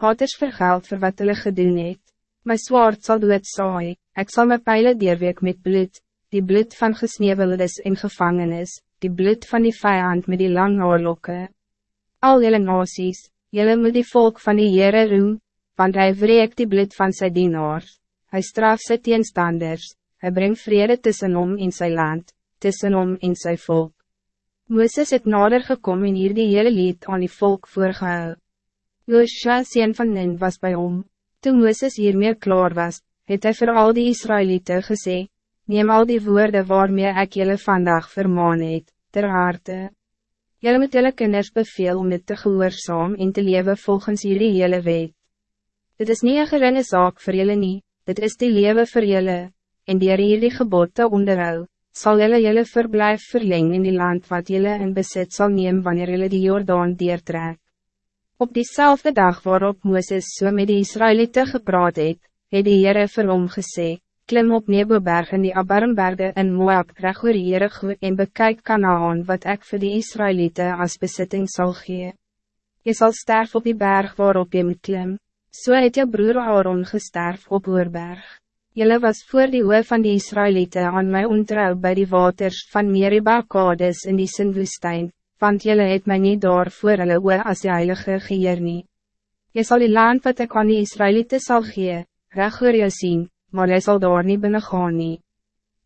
haters vergeld voor wat hulle gedoen het. My zwaard zal dood saai, ek sal my pijlen deurweek met bloed, die bloed van gesneeuweldes en gevangenis, die bloed van die vijand met die lang oorlokke. Al jylle nasies, jylle moet die volk van die Heere roem, want hij wreekt die bloed van zijn dienaars, hij straft sy teenstanders, hij brengt vrede tussen hom in zijn land, tussen hom in zijn volk. Mooses het nader gekom en hier die hele lied aan die volk voorgehou. Joshua sien van Nin was bij hom. Toen Mooses hiermee klaar was, het hij voor al die Israëlieten gesê, neem al die woorden waarmee ik jullie vandaag vermaan het, ter harte. Jullie moet jullie kinders beveel om dit te gehoorzaam en te leven volgens jullie hele wet. Dit is niet een geringe zaak voor jullie niet, dit is die leven voor jullie, en die jullie gebod te onderhouden zal jelle jelle verblijf verlengen in die land wat jelle in bezit zal nemen wanneer jelle die Jordaan deertrek. Op diezelfde dag waarop Mooses so met die Israëlieten gepraat het, het die Heere vir hom gesê, klim op Neboberg in die Abarmberge in Moab reg oor Jericho en bekyk Kanaan wat ik voor die Israëlieten als bezitting zal gee. Je zal sterven op die berg waarop je moet klim, so het jou broer Aaron gesterf op Oorberg. Jelle was voor die oe van die Israëlieten aan mij ontrouw bij die waters van Meriba Kades in die Sinwoestijn, want jelle het mij niet door voor hulle oe as die heilige geheer nie. Jy sal die land wat ek aan die Israëlieten sal gee, reg oor jou sien, maar jy sal daar nie binnen gaan nie.